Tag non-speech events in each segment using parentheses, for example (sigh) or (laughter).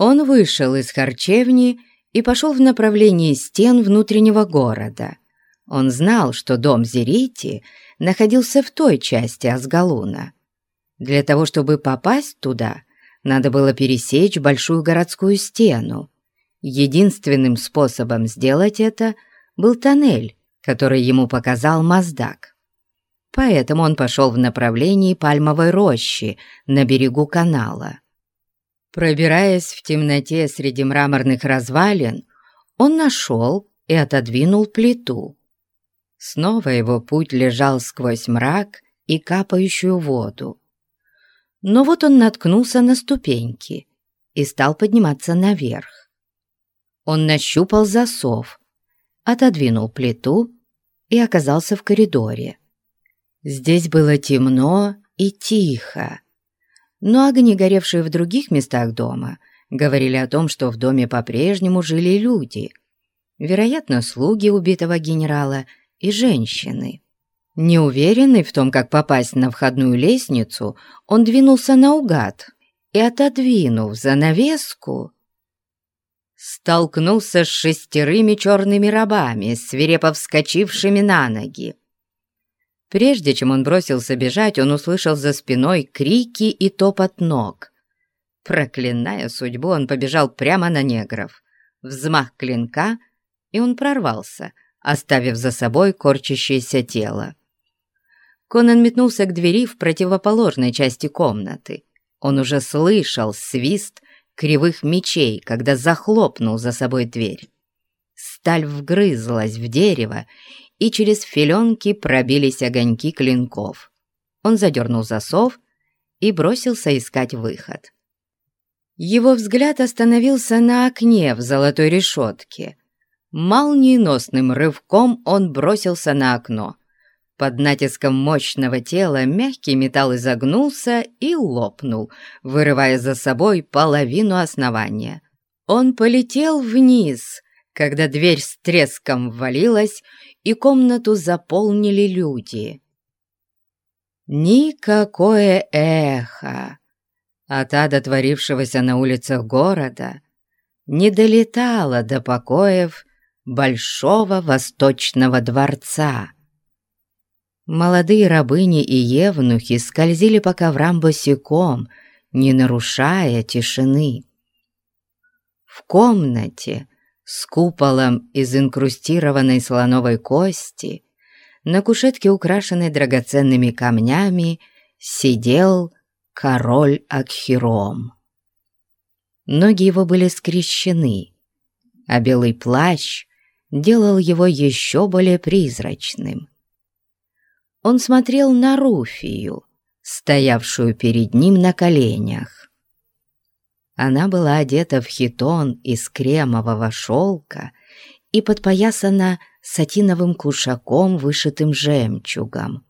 Он вышел из харчевни и пошел в направлении стен внутреннего города. Он знал, что дом Зерити находился в той части Асгалуна. Для того, чтобы попасть туда, надо было пересечь большую городскую стену. Единственным способом сделать это был тоннель, который ему показал Маздак. Поэтому он пошел в направлении пальмовой рощи на берегу канала. Пробираясь в темноте среди мраморных развалин, он нашел и отодвинул плиту. Снова его путь лежал сквозь мрак и капающую воду. Но вот он наткнулся на ступеньки и стал подниматься наверх. Он нащупал засов, отодвинул плиту и оказался в коридоре. Здесь было темно и тихо, но огни, горевшие в других местах дома, говорили о том, что в доме по-прежнему жили люди, вероятно, слуги убитого генерала и женщины. Неуверенный в том, как попасть на входную лестницу, он двинулся наугад и, отодвинув занавеску, столкнулся с шестерыми черными рабами, свирепо вскочившими на ноги. Прежде чем он бросился бежать, он услышал за спиной крики и топот ног. Проклиная судьбу, он побежал прямо на негров. Взмах клинка, и он прорвался, оставив за собой корчащееся тело. Конан метнулся к двери в противоположной части комнаты. Он уже слышал свист кривых мечей, когда захлопнул за собой дверь. Сталь вгрызлась в дерево, и через филенки пробились огоньки клинков. Он задернул засов и бросился искать выход. Его взгляд остановился на окне в золотой решетке. Молниеносным рывком он бросился на окно. Под натиском мощного тела мягкий металл изогнулся и лопнул, вырывая за собой половину основания. Он полетел вниз, когда дверь с треском ввалилась, и комнату заполнили люди. Никакое эхо от ада творившегося на улицах города не долетало до покоев Большого Восточного дворца. Молодые рабыни и евнухи скользили по коврам босиком, не нарушая тишины. В комнате с куполом из инкрустированной слоновой кости, на кушетке, украшенной драгоценными камнями, сидел король Акхиром. Ноги его были скрещены, а белый плащ делал его еще более призрачным. Он смотрел на Руфию, стоявшую перед ним на коленях. Она была одета в хитон из кремового шелка и подпоясана сатиновым кушаком, вышитым жемчугом.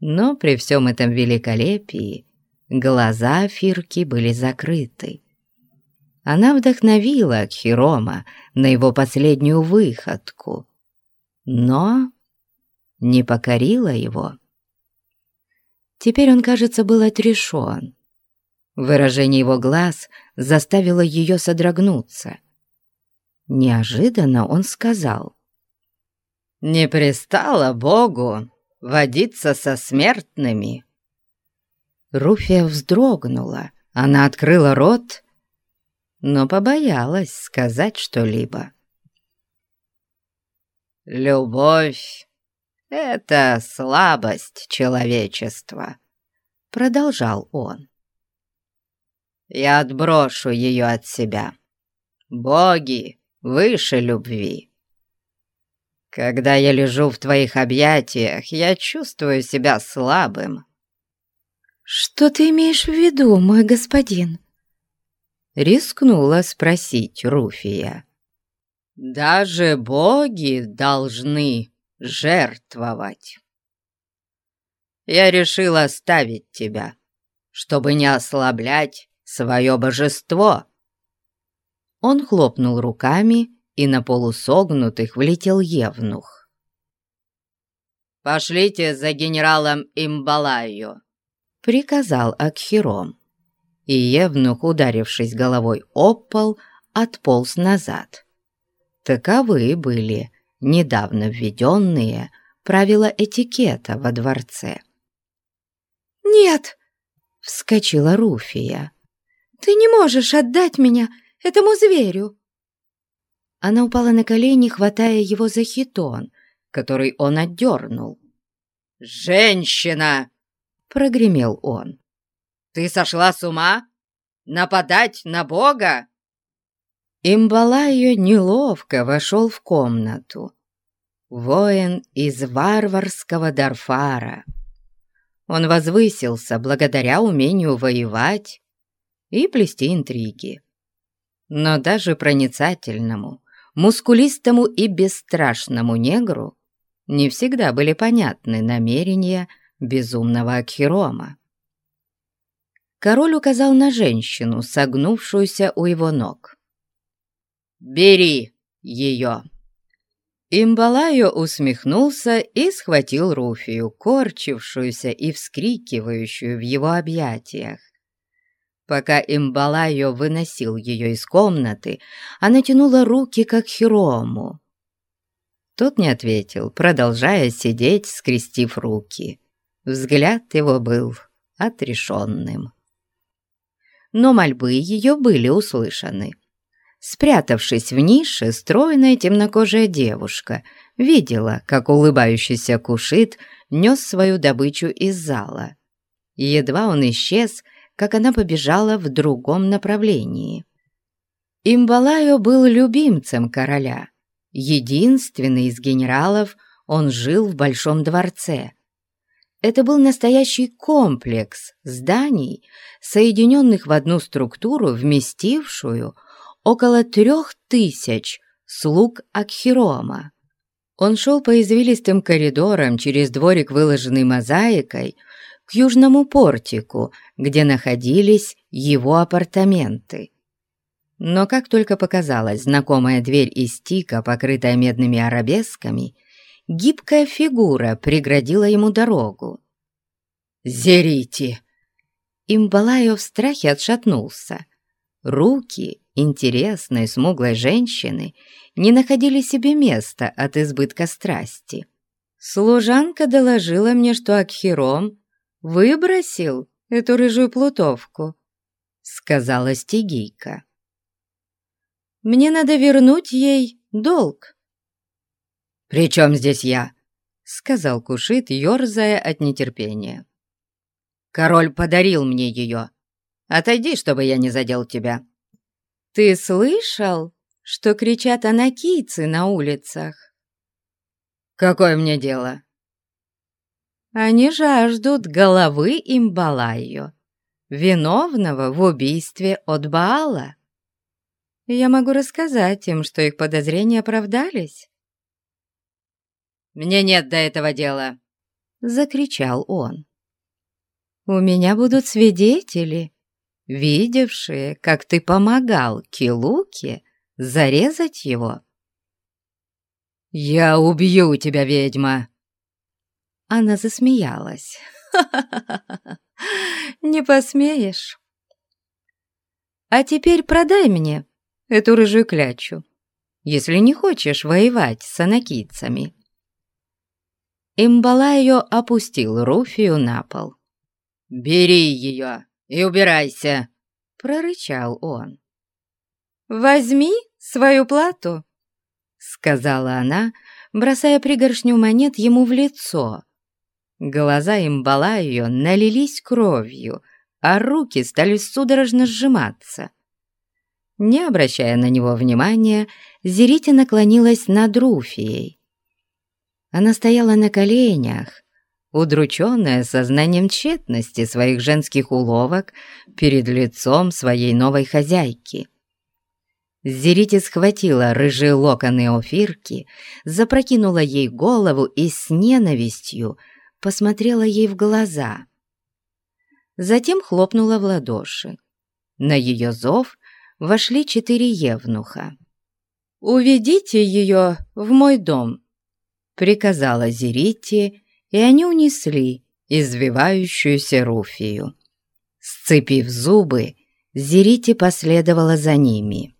Но при всем этом великолепии глаза Фирки были закрыты. Она вдохновила Хирома на его последнюю выходку, но не покорила его. Теперь он, кажется, был отрешен. Выражение его глаз заставило ее содрогнуться. Неожиданно он сказал. «Не пристало Богу водиться со смертными». Руфия вздрогнула. Она открыла рот, но побоялась сказать что-либо. «Любовь — это слабость человечества», — продолжал он я отброшу ее от себя. Боги выше любви. Когда я лежу в твоих объятиях, я чувствую себя слабым. «Что ты имеешь в виду, мой господин?» Рискнула спросить Руфия. «Даже боги должны жертвовать. Я решил оставить тебя, чтобы не ослаблять свое божество!» Он хлопнул руками, и на полусогнутых влетел Евнух. «Пошлите за генералом Имбалаю», — приказал Акхиром. и Евнух, ударившись головой об пол, отполз назад. Таковы были недавно введенные правила этикета во дворце. «Нет!» — вскочила Руфия. «Ты не можешь отдать меня этому зверю!» Она упала на колени, хватая его за хитон, который он отдернул. «Женщина!» — прогремел он. «Ты сошла с ума? Нападать на Бога?» Имбалайо неловко вошел в комнату. Воин из варварского Дарфара. Он возвысился благодаря умению воевать и плести интриги. Но даже проницательному, мускулистому и бесстрашному негру не всегда были понятны намерения безумного Акхирома. Король указал на женщину, согнувшуюся у его ног. «Бери ее!» Имбалайо усмехнулся и схватил Руфию, корчившуюся и вскрикивающую в его объятиях. Пока Имбалайо выносил ее из комнаты, она тянула руки как Хирому. Тот не ответил, продолжая сидеть, скрестив руки. Взгляд его был отрешенным. Но мольбы ее были услышаны. Спрятавшись в нише, стройная темнокожая девушка видела, как улыбающийся кушит нес свою добычу из зала. Едва он исчез, как она побежала в другом направлении. Имбалайо был любимцем короля. Единственный из генералов, он жил в Большом дворце. Это был настоящий комплекс зданий, соединенных в одну структуру, вместившую – около трех тысяч слуг Акхирома. Он шел по извилистым коридорам через дворик, выложенный мозаикой, к южному портику, где находились его апартаменты. Но как только показалась знакомая дверь из тика, покрытая медными арабесками, гибкая фигура преградила ему дорогу. «Зерите!» Имбалайо в страхе отшатнулся. Руки интересной, смуглой женщины не находили себе места от избытка страсти. Служанка доложила мне, что Акхиром выбросил эту рыжую плутовку, сказала стигийка. Мне надо вернуть ей долг. «При чем здесь я?» — сказал Кушит, ерзая от нетерпения. «Король подарил мне ее. Отойди, чтобы я не задел тебя». «Ты слышал, что кричат анакийцы на улицах?» «Какое мне дело?» «Они жаждут головы Имбалайо, виновного в убийстве от Баала. Я могу рассказать им, что их подозрения оправдались». «Мне нет до этого дела!» — закричал он. «У меня будут свидетели, видевшие, как ты помогал Килуке зарезать его. «Я убью тебя, ведьма!» Она засмеялась. (laughs) не посмеешь. А теперь продай мне эту рыжую клячу, если не хочешь воевать с анакийцами». Имбалайо опустил Руфию на пол. «Бери ее!» и убирайся!» — прорычал он. «Возьми свою плату!» — сказала она, бросая пригоршню монет ему в лицо. Глаза имбала ее налились кровью, а руки стали судорожно сжиматься. Не обращая на него внимания, Зерите наклонилась над Руфией. Она стояла на коленях, удрученная сознанием тщетности своих женских уловок перед лицом своей новой хозяйки. Зерити схватила рыжие локоны Офирки, запрокинула ей голову и с ненавистью посмотрела ей в глаза. Затем хлопнула в ладоши. На ее зов вошли четыре евнуха. «Уведите ее в мой дом», — приказала Зерити, и они унесли извивающуюся Руфию. Сцепив зубы, Зерити последовала за ними.